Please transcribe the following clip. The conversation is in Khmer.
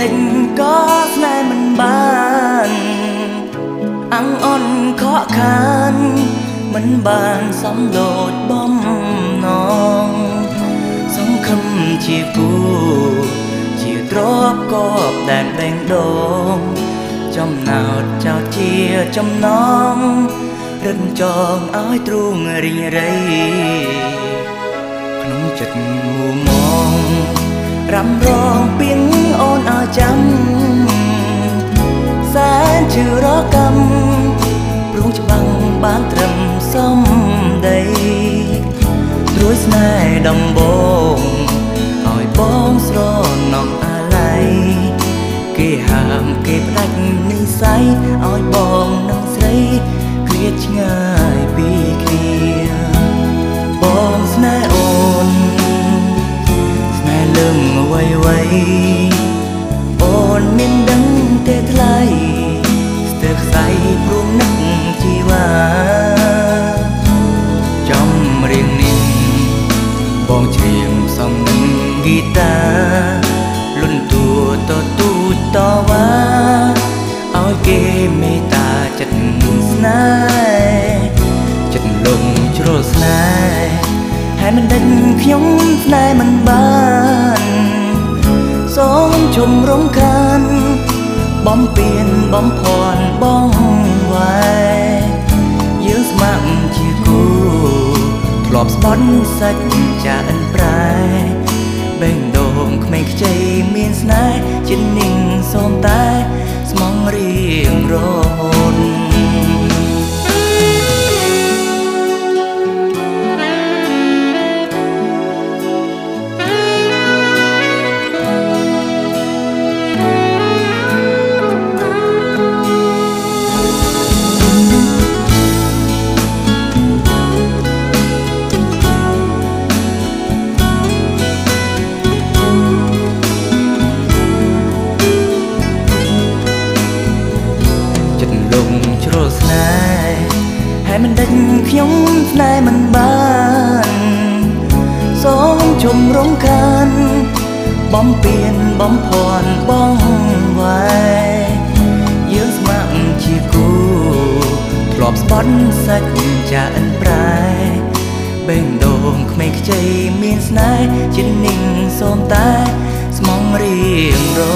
ដេញក៏ស្នេហ៍មិនបានអង្អន់ខកខានមិនបានសំលោចបំណងសង្ឃឹមជាគូជាទ្របកបដែនបេងដូងចំណោតចោតជាចំណងរិនចងឲ្យទ្រូងរីងរៃក្នុងចិត្តមូមង រំរងពីងអូនឲ្យចាំសែនជឿរកម្មព្រោះច្បាំងបានត្រឹមសំដីត្រួយស្នេហ៍ដំបងឲ្យបងស្រណងអាឡ័យគេហាមគេផ្ដាច់និស័យឲ្យបងនឹងស្រីឃ្លាតឆ្ងាយ អូនមានដឹងទេថ្លៃស្ទើរខ្សែព្រមនឹកជីវ៉ាចំរៀងនេះបងច្រៀងសំនឹងហ្គីតាលុនតួតទូចតវ៉ាឲ្យគេមេត្តាចិត្តស្នេហ៍ចិត្តលងជ្រុលស្នេហ៍ហើយមិនដេញខ្ញុំស្នេហ៍មិនបាន សូមជុំរំខាន បំពៀនបំភ័ន្តបងវ៉ែយើងស្ម័គ្រជាគូធ្លាប់ស្បន់សាច់ចាអិនប្រែបេងដូងក្មេងខ្ចីមានស្នេហ៍ជានិងសូមតែ ជ្រុលស្នេហ៍ហើយមិនដេញខ្ញុំស្នេហ៍មិនបានសូមជុំរងខានបំពៀនបំភ័ន្តបងវ៉ែយើងស្ម័គ្រជាគូធ្លាប់ស្បន់សាច់ចាអិនប្រែបេងដូងក្មេងខ្ចីមានស្នេហ៍ជានិងសូមតែស្មងរៀងរហូត